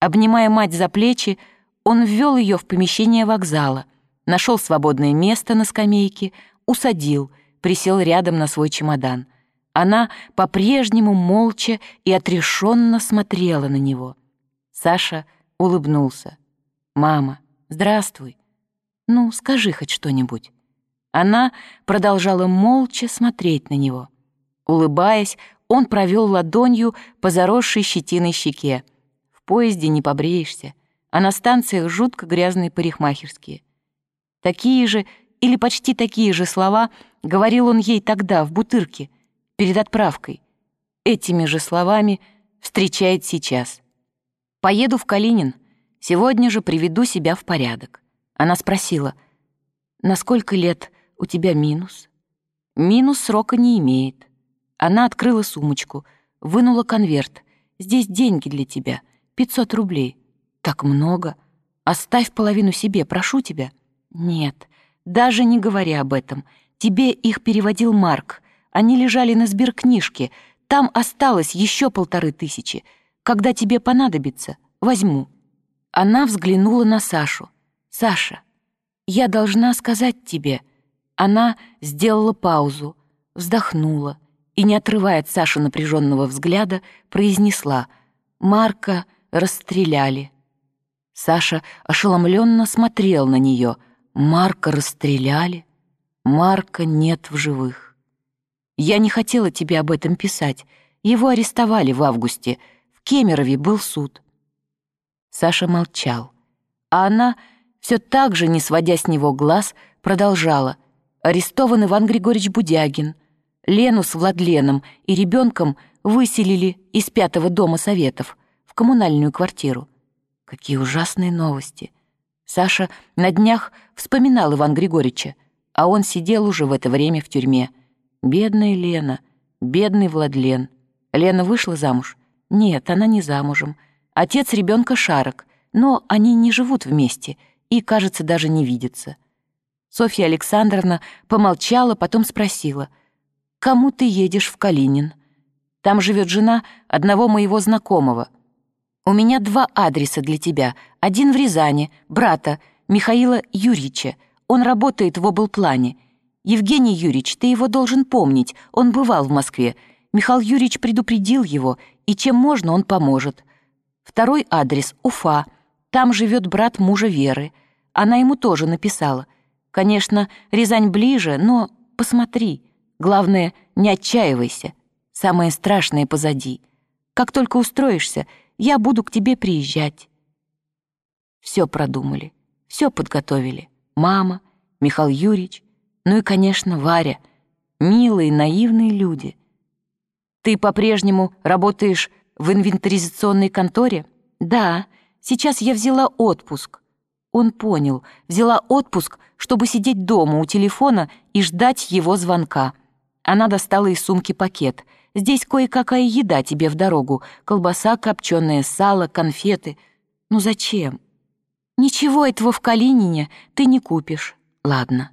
Обнимая мать за плечи, он ввел ее в помещение вокзала, нашел свободное место на скамейке, усадил, присел рядом на свой чемодан. Она по-прежнему молча и отрешенно смотрела на него. Саша улыбнулся. «Мама, здравствуй. Ну, скажи хоть что-нибудь». Она продолжала молча смотреть на него. Улыбаясь, он провел ладонью по заросшей щетиной щеке. Поезде не побреешься, а на станциях жутко грязные парикмахерские. Такие же или почти такие же слова говорил он ей тогда, в Бутырке, перед отправкой. Этими же словами встречает сейчас. «Поеду в Калинин. Сегодня же приведу себя в порядок». Она спросила, «На сколько лет у тебя минус?» «Минус срока не имеет». Она открыла сумочку, вынула конверт. «Здесь деньги для тебя, 500 рублей». «Так много. Оставь половину себе, прошу тебя». «Нет, даже не говори об этом. Тебе их переводил Марк. Они лежали на сберкнижке. Там осталось еще полторы тысячи. Когда тебе понадобится, возьму». Она взглянула на Сашу. «Саша, я должна сказать тебе». Она сделала паузу, вздохнула и, не отрывая от Саши напряженного взгляда, произнесла «Марка расстреляли». Саша ошеломленно смотрел на нее. «Марка расстреляли? Марка нет в живых». «Я не хотела тебе об этом писать. Его арестовали в августе. В Кемерове был суд». Саша молчал, а она, все так же, не сводя с него глаз, продолжала. «Арестован Иван Григорьевич Будягин. Лену с Владленом и ребенком выселили из пятого дома советов в коммунальную квартиру. Какие ужасные новости. Саша на днях вспоминал Иван Григорьевича, а он сидел уже в это время в тюрьме. Бедная Лена, бедный Владлен. Лена вышла замуж? Нет, она не замужем. Отец ребенка Шарок, но они не живут вместе и, кажется, даже не видятся. Софья Александровна помолчала, потом спросила, «Кому ты едешь в Калинин?» «Там живет жена одного моего знакомого», у меня два адреса для тебя. Один в Рязани, брата, Михаила Юрьевича. Он работает в облплане. Евгений Юрьевич, ты его должен помнить. Он бывал в Москве. Михаил Юрьевич предупредил его, и чем можно, он поможет. Второй адрес — Уфа. Там живет брат мужа Веры. Она ему тоже написала. Конечно, Рязань ближе, но посмотри. Главное, не отчаивайся. Самое страшное позади. Как только устроишься — я буду к тебе приезжать. Все продумали, все подготовили. Мама, Михаил Юрьевич, ну и, конечно, Варя. Милые, наивные люди. Ты по-прежнему работаешь в инвентаризационной конторе? Да, сейчас я взяла отпуск. Он понял, взяла отпуск, чтобы сидеть дома у телефона и ждать его звонка. Она достала из сумки пакет — Здесь кое-какая еда тебе в дорогу. Колбаса, копченое сало, конфеты. Ну зачем? Ничего этого в Калинине ты не купишь. Ладно.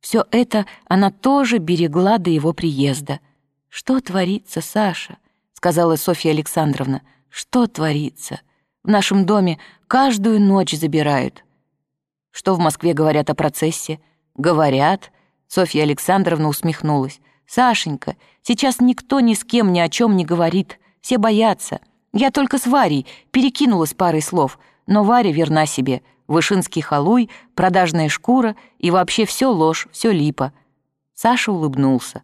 Все это она тоже берегла до его приезда. «Что творится, Саша?» — сказала Софья Александровна. «Что творится? В нашем доме каждую ночь забирают». «Что в Москве говорят о процессе?» «Говорят». Софья Александровна усмехнулась. «Сашенька, сейчас никто ни с кем ни о чем не говорит. Все боятся. Я только с Варей перекинулась парой слов, но Варя верна себе. Вышинский халуй, продажная шкура и вообще все ложь, все липа». Саша улыбнулся.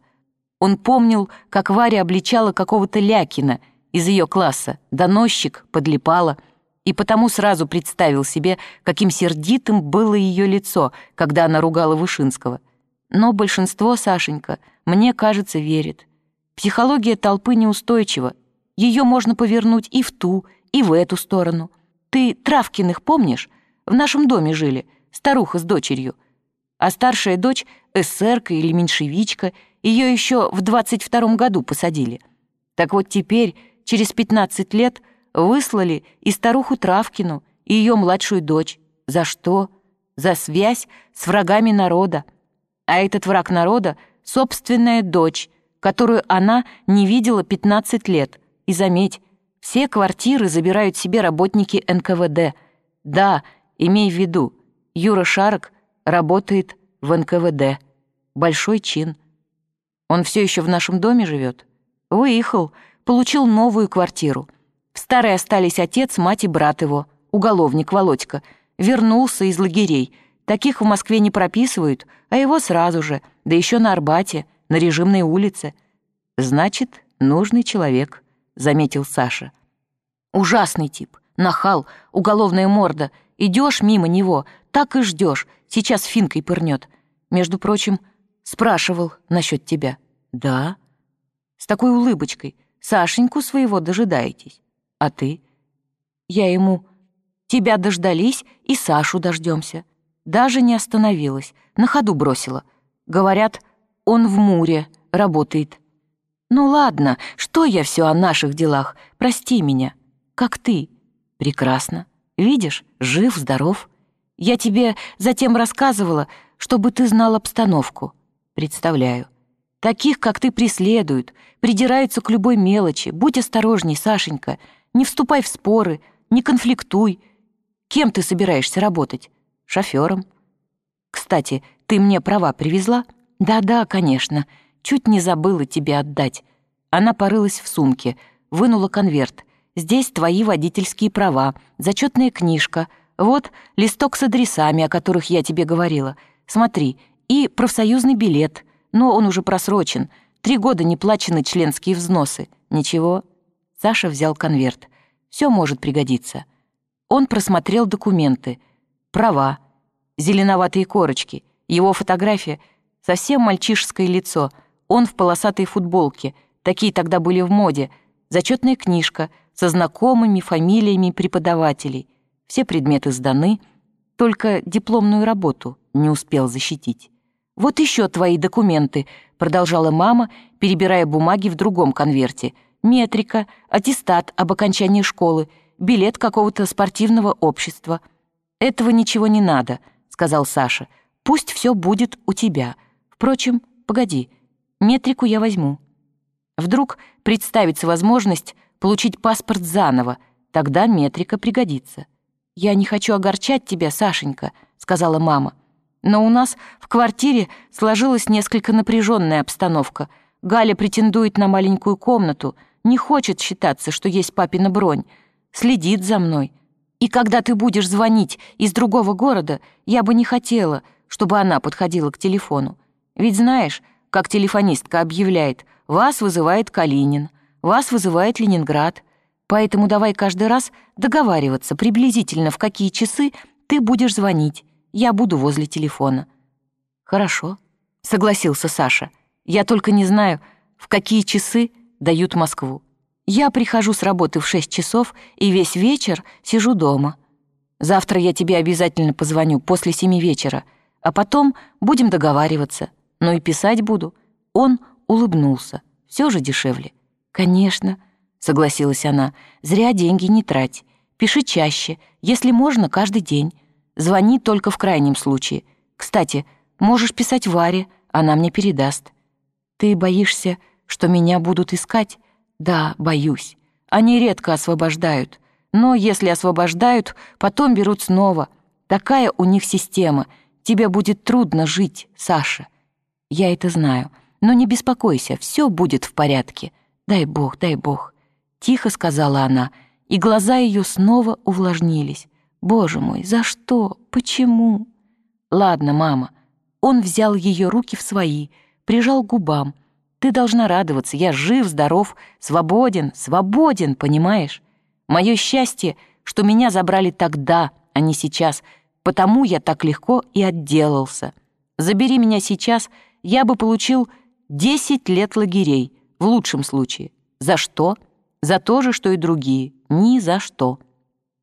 Он помнил, как Варя обличала какого-то Лякина из ее класса, доносчик, подлипала, и потому сразу представил себе, каким сердитым было ее лицо, когда она ругала Вышинского. Но большинство, Сашенька, мне кажется, верит. Психология толпы неустойчива. Ее можно повернуть и в ту, и в эту сторону. Ты Травкиных помнишь? В нашем доме жили, старуха с дочерью. А старшая дочь — эсерка или меньшевичка, ее еще в двадцать втором году посадили. Так вот теперь, через пятнадцать лет, выслали и старуху Травкину, и ее младшую дочь. За что? За связь с врагами народа. А этот враг народа — собственная дочь, которую она не видела 15 лет. И заметь, Все квартиры забирают себе работники НКВД. Да, имей в виду, Юра Шарок работает в НКВД. Большой чин. Он все еще в нашем доме живет? Выехал, получил новую квартиру. В старой остались отец, мать и брат его, уголовник Володька. Вернулся из лагерей. Таких в Москве не прописывают, а его сразу же, да еще на Арбате, на режимной улице. Значит, нужный человек, заметил Саша. Ужасный тип, нахал, уголовная морда. Идешь мимо него, так и ждешь. Сейчас финкой пырнет. Между прочим, спрашивал насчет тебя. Да. С такой улыбочкой. Сашеньку своего дожидаетесь. А ты? Я ему... Тебя дождались, и Сашу дождемся. Даже не остановилась, на ходу бросила. Говорят, он в Муре работает. Ну ладно, что я все о наших делах, прости меня. Как ты? Прекрасно. Видишь, жив, здоров. Я тебе затем рассказывала, чтобы ты знал обстановку. Представляю. Таких, как ты, преследуют, придираются к любой мелочи. Будь осторожней, Сашенька. Не вступай в споры, не конфликтуй. Кем ты собираешься работать? Шофером. Кстати, ты мне права привезла? Да-да, конечно. Чуть не забыла тебе отдать. Она порылась в сумке, вынула конверт. Здесь твои водительские права, зачетная книжка. Вот листок с адресами, о которых я тебе говорила. Смотри, и профсоюзный билет. Но он уже просрочен. Три года не плачены членские взносы. Ничего, Саша взял конверт. Все может пригодиться. Он просмотрел документы. Права. Зеленоватые корочки. Его фотография. Совсем мальчишеское лицо. Он в полосатой футболке. Такие тогда были в моде. Зачетная книжка со знакомыми фамилиями преподавателей. Все предметы сданы. Только дипломную работу не успел защитить. «Вот еще твои документы», — продолжала мама, перебирая бумаги в другом конверте — метрика, аттестат об окончании школы, билет какого-то спортивного общества. «Этого ничего не надо», — сказал Саша. «Пусть все будет у тебя. Впрочем, погоди, метрику я возьму». Вдруг представится возможность получить паспорт заново, тогда метрика пригодится. «Я не хочу огорчать тебя, Сашенька», — сказала мама. «Но у нас в квартире сложилась несколько напряженная обстановка. Галя претендует на маленькую комнату, не хочет считаться, что есть папина бронь, следит за мной. И когда ты будешь звонить из другого города, я бы не хотела, чтобы она подходила к телефону. Ведь знаешь, как телефонистка объявляет, вас вызывает Калинин, вас вызывает Ленинград. Поэтому давай каждый раз договариваться приблизительно, в какие часы ты будешь звонить. Я буду возле телефона». «Хорошо», — согласился Саша. «Я только не знаю, в какие часы дают Москву. Я прихожу с работы в шесть часов и весь вечер сижу дома. Завтра я тебе обязательно позвоню после семи вечера, а потом будем договариваться. Но и писать буду». Он улыбнулся. Все же дешевле. «Конечно», — согласилась она, — «зря деньги не трать. Пиши чаще, если можно, каждый день. Звони только в крайнем случае. Кстати, можешь писать Варе, она мне передаст. Ты боишься, что меня будут искать? Да, боюсь. Они редко освобождают. Но если освобождают, потом берут снова. Такая у них система. Тебе будет трудно жить, Саша. Я это знаю. Но не беспокойся, все будет в порядке. Дай бог, дай бог. Тихо сказала она, и глаза ее снова увлажнились. Боже мой, за что? Почему? Ладно, мама. Он взял ее руки в свои, прижал к губам, ты должна радоваться, я жив, здоров, свободен, свободен, понимаешь? Мое счастье, что меня забрали тогда, а не сейчас, потому я так легко и отделался. Забери меня сейчас, я бы получил 10 лет лагерей, в лучшем случае. За что? За то же, что и другие. Ни за что.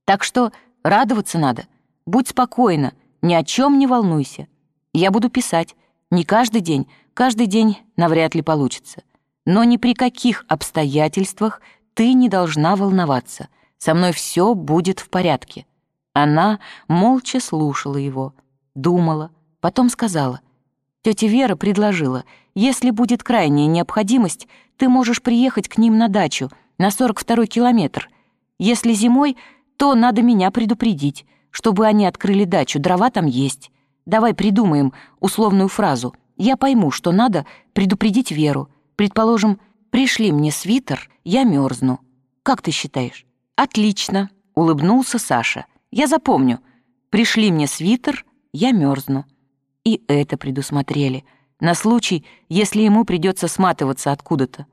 Так что радоваться надо. Будь спокойна, ни о чем не волнуйся. Я буду писать. Не каждый день, каждый день навряд ли получится. Но ни при каких обстоятельствах ты не должна волноваться. Со мной все будет в порядке». Она молча слушала его, думала, потом сказала. Тетя Вера предложила, если будет крайняя необходимость, ты можешь приехать к ним на дачу, на 42-й километр. Если зимой, то надо меня предупредить, чтобы они открыли дачу, дрова там есть. Давай придумаем условную фразу. Я пойму, что надо предупредить Веру. Предположим, пришли мне свитер, я мерзну. Как ты считаешь? Отлично, улыбнулся Саша. Я запомню. Пришли мне свитер, я мерзну. И это предусмотрели. На случай, если ему придется сматываться откуда-то.